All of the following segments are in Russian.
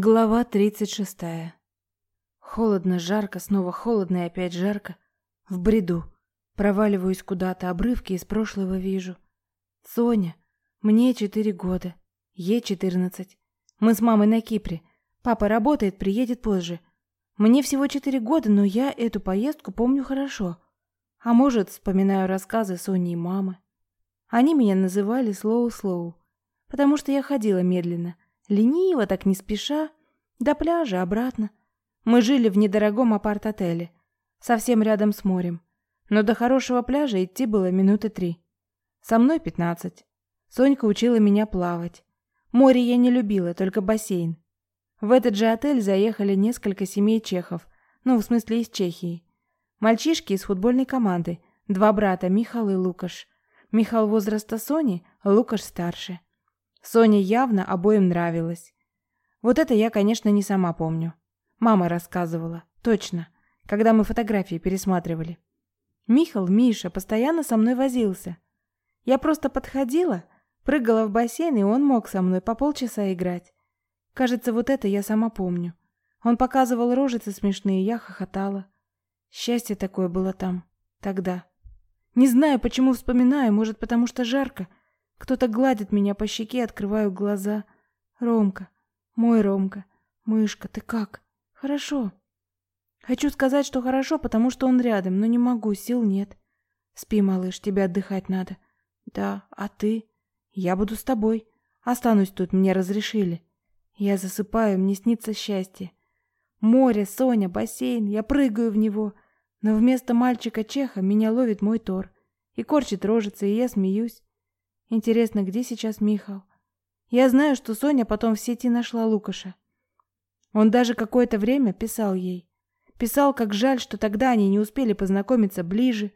Глава 36. Холодно, жарко, снова холодно и опять жарко. В бреду. Проваливаюсь куда-то, обрывки из прошлого вижу. Соня. Мне четыре года. Ей четырнадцать. Мы с мамой на Кипре. Папа работает, приедет позже. Мне всего четыре года, но я эту поездку помню хорошо. А может, вспоминаю рассказы Сони и мамы. Они меня называли Слоу-Слоу, потому что я ходила медленно – Лениво, так не спеша, до пляжа обратно. Мы жили в недорогом апарт-отеле, совсем рядом с морем. Но до хорошего пляжа идти было минуты три. Со мной пятнадцать. Сонька учила меня плавать. Море я не любила, только бассейн. В этот же отель заехали несколько семей чехов, ну, в смысле, из Чехии. Мальчишки из футбольной команды, два брата, Михал и Лукаш. Михал возраста Сони, Лукаш старше. Соне явно обоим нравилось. Вот это я, конечно, не сама помню. Мама рассказывала. Точно. Когда мы фотографии пересматривали. Михал, Миша, постоянно со мной возился. Я просто подходила, прыгала в бассейн, и он мог со мной по полчаса играть. Кажется, вот это я сама помню. Он показывал рожицы смешные, я хохотала. Счастье такое было там, тогда. Не знаю, почему вспоминаю, может, потому что жарко, кто-то гладит меня по щеке, открываю глаза. Ромка, мой Ромка, мышка, ты как? Хорошо. Хочу сказать, что хорошо, потому что он рядом, но не могу, сил нет. Спи, малыш, тебе отдыхать надо. Да, а ты? Я буду с тобой. Останусь тут, мне разрешили. Я засыпаю, мне снится счастье. Море, Соня, бассейн, я прыгаю в него. Но вместо мальчика-чеха меня ловит мой Тор. И корчит рожицы, и я смеюсь. Интересно, где сейчас Михал? Я знаю, что Соня потом в сети нашла Лукаша. Он даже какое-то время писал ей. Писал, как жаль, что тогда они не успели познакомиться ближе,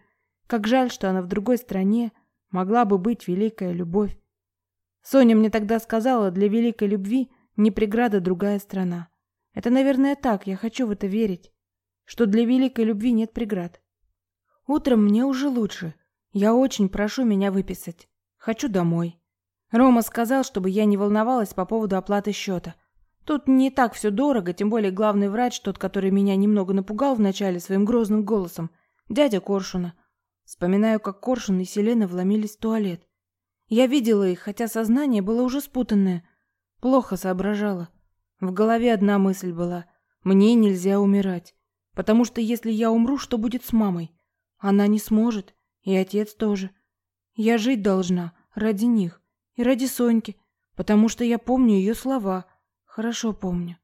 как жаль, что она в другой стране, могла бы быть великая любовь. Соня мне тогда сказала, для великой любви не преграда другая страна. Это, наверное, так, я хочу в это верить, что для великой любви нет преград. Утром мне уже лучше. Я очень прошу меня выписать. Хочу домой. Рома сказал, чтобы я не волновалась по поводу оплаты счета. Тут не так все дорого, тем более главный врач, тот, который меня немного напугал вначале своим грозным голосом, дядя Коршуна. Вспоминаю, как Коршун и Селена вломились в туалет. Я видела их, хотя сознание было уже спутанное. Плохо соображала. В голове одна мысль была: мне нельзя умирать, потому что если я умру, что будет с мамой? Она не сможет, и отец тоже. Я жить должна ради них и ради Соньки, потому что я помню ее слова. Хорошо помню.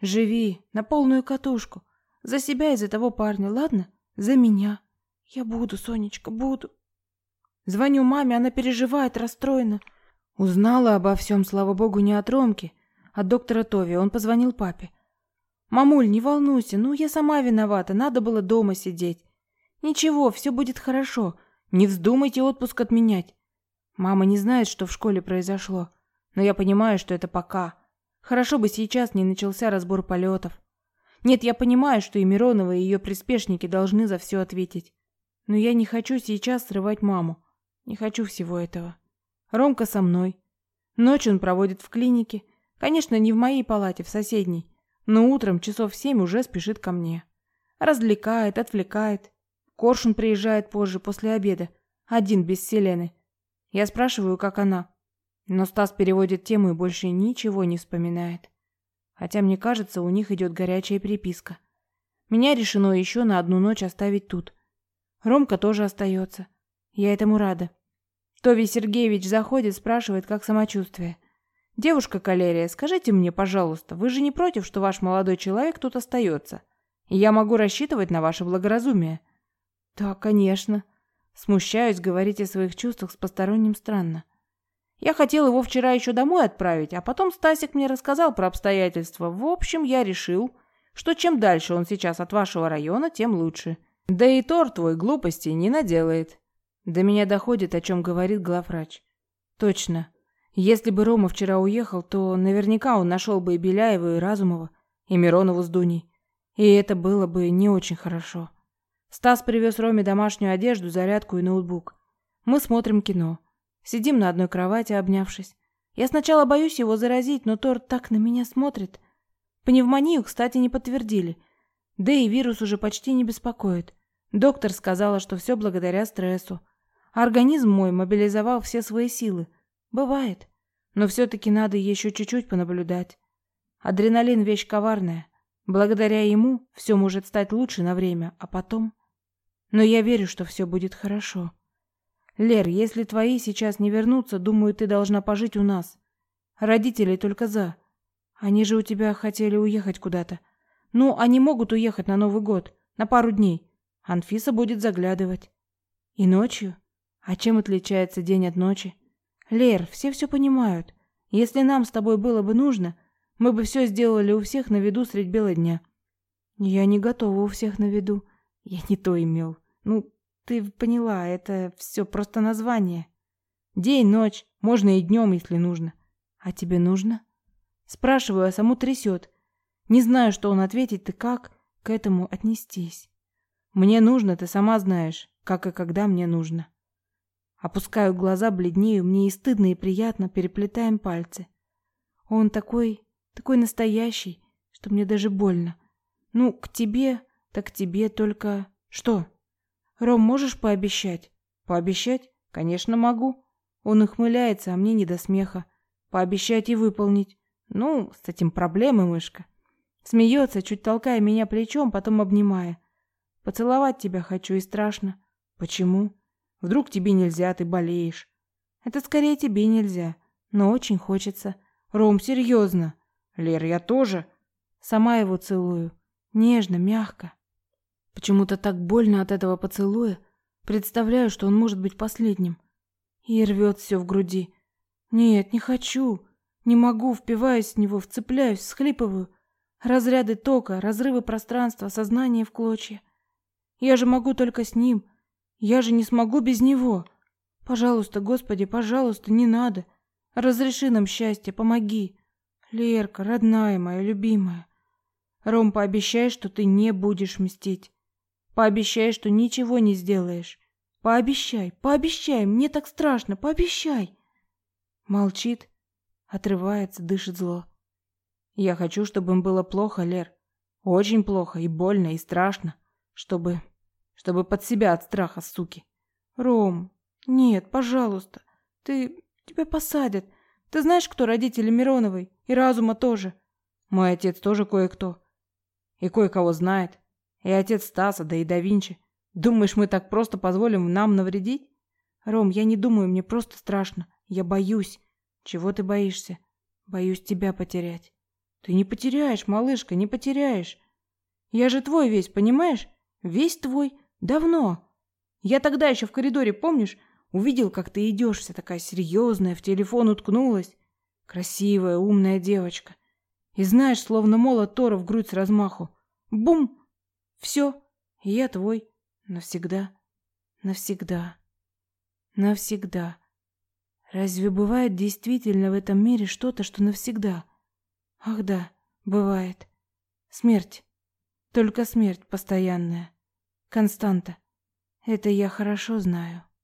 Живи на полную катушку. За себя и за того парня, ладно? За меня. Я буду, Сонечка, буду. Звоню маме, она переживает, расстроена. Узнала обо всем, слава богу, не от Ромки, от доктора Тови. Он позвонил папе. Мамуль, не волнуйся, ну я сама виновата, надо было дома сидеть. Ничего, все будет хорошо. Не вздумайте отпуск отменять. Мама не знает, что в школе произошло, но я понимаю, что это пока. Хорошо бы сейчас не начался разбор полетов. Нет, я понимаю, что и Миронова, и ее приспешники должны за все ответить. Но я не хочу сейчас срывать маму. Не хочу всего этого. Ромка со мной. Ночь он проводит в клинике. Конечно, не в моей палате, в соседней. Но утром часов в семь уже спешит ко мне. Развлекает, отвлекает. Коршун приезжает позже, после обеда. Один, без Селены. Я спрашиваю, как она. Но Стас переводит тему и больше ничего не вспоминает. Хотя, мне кажется, у них идет горячая переписка. Меня решено еще на одну ночь оставить тут. Ромка тоже остается. Я этому рада. Тови Сергеевич заходит, спрашивает, как самочувствие. «Девушка Калерия, скажите мне, пожалуйста, вы же не против, что ваш молодой человек тут остается? И я могу рассчитывать на ваше благоразумие?» «Да, конечно». Смущаюсь говорить о своих чувствах с посторонним странно. Я хотел его вчера еще домой отправить, а потом Стасик мне рассказал про обстоятельства. В общем, я решил, что чем дальше он сейчас от вашего района, тем лучше. Да и Тор твой глупости не наделает. До меня доходит, о чем говорит главврач. Точно. Если бы Рома вчера уехал, то наверняка он нашел бы и Беляева, и Разумова, и Миронову с Дуней. И это было бы не очень хорошо. Стас привез Роме домашнюю одежду, зарядку и ноутбук. Мы смотрим кино. Сидим на одной кровати, обнявшись. Я сначала боюсь его заразить, но Тор так на меня смотрит. Пневмонию, кстати, не подтвердили. Да и вирус уже почти не беспокоит. Доктор сказала, что все благодаря стрессу. Организм мой мобилизовал все свои силы. Бывает. Но все-таки надо еще чуть-чуть понаблюдать. Адреналин – вещь коварная. Благодаря ему все может стать лучше на время, а потом... Но я верю, что все будет хорошо. Лер, если твои сейчас не вернутся, думаю, ты должна пожить у нас. Родители только за. Они же у тебя хотели уехать куда-то. Ну, они могут уехать на Новый год, на пару дней. Анфиса будет заглядывать. И ночью? А чем отличается день от ночи? Лер, все все понимают. Если нам с тобой было бы нужно, мы бы все сделали у всех на виду средь бела дня. Я не готова у всех на виду. Я не то имел. Ну, ты поняла, это все просто название. День, ночь, можно и днем, если нужно. А тебе нужно? Спрашиваю, а саму трясет. Не знаю, что он ответит, ты как к этому отнестись. Мне нужно, ты сама знаешь, как и когда мне нужно. Опускаю глаза, бледнею, мне и стыдно, и приятно, переплетаем пальцы. Он такой, такой настоящий, что мне даже больно. Ну, к тебе, так тебе только... Что? Ром, можешь пообещать? Пообещать? Конечно, могу. Он ухмыляется, а мне не до смеха. Пообещать и выполнить. Ну, с этим проблемы, мышка. Смеется, чуть толкая меня плечом, потом обнимая. Поцеловать тебя хочу и страшно. Почему? Вдруг тебе нельзя, ты болеешь. Это скорее тебе нельзя, но очень хочется. Ром, серьезно. Лер, я тоже. Сама его целую. Нежно, мягко. Почему-то так больно от этого поцелуя. Представляю, что он может быть последним. И рвет все в груди. Нет, не хочу. Не могу, впиваюсь в него, вцепляюсь, схлипываю. Разряды тока, разрывы пространства, сознание в клочья. Я же могу только с ним. Я же не смогу без него. Пожалуйста, Господи, пожалуйста, не надо. Разреши нам счастье, помоги. Лерка, родная моя, любимая. Ром, пообещай, что ты не будешь мстить. Пообещай, что ничего не сделаешь. Пообещай, пообещай, мне так страшно, пообещай. Молчит, отрывается, дышит зло. Я хочу, чтобы им было плохо, Лер. Очень плохо и больно и страшно, чтобы чтобы под себя от страха, суки. Ром, нет, пожалуйста. Ты тебя посадят. Ты знаешь, кто родители Мироновой и Разума тоже? Мой отец тоже кое-кто. И кое-кого знает. И отец Стаса, да и да Винчи. Думаешь, мы так просто позволим нам навредить? Ром, я не думаю, мне просто страшно. Я боюсь. Чего ты боишься? Боюсь тебя потерять. Ты не потеряешь, малышка, не потеряешь. Я же твой весь, понимаешь? Весь твой. Давно. Я тогда еще в коридоре, помнишь, увидел, как ты идешь, вся такая серьезная, в телефон уткнулась. Красивая, умная девочка. И знаешь, словно молот Тора в грудь с размаху. Бум! Все, я твой. Навсегда. Навсегда. Навсегда. Разве бывает действительно в этом мире что-то, что навсегда? Ах да, бывает. Смерть. Только смерть постоянная. Константа. Это я хорошо знаю.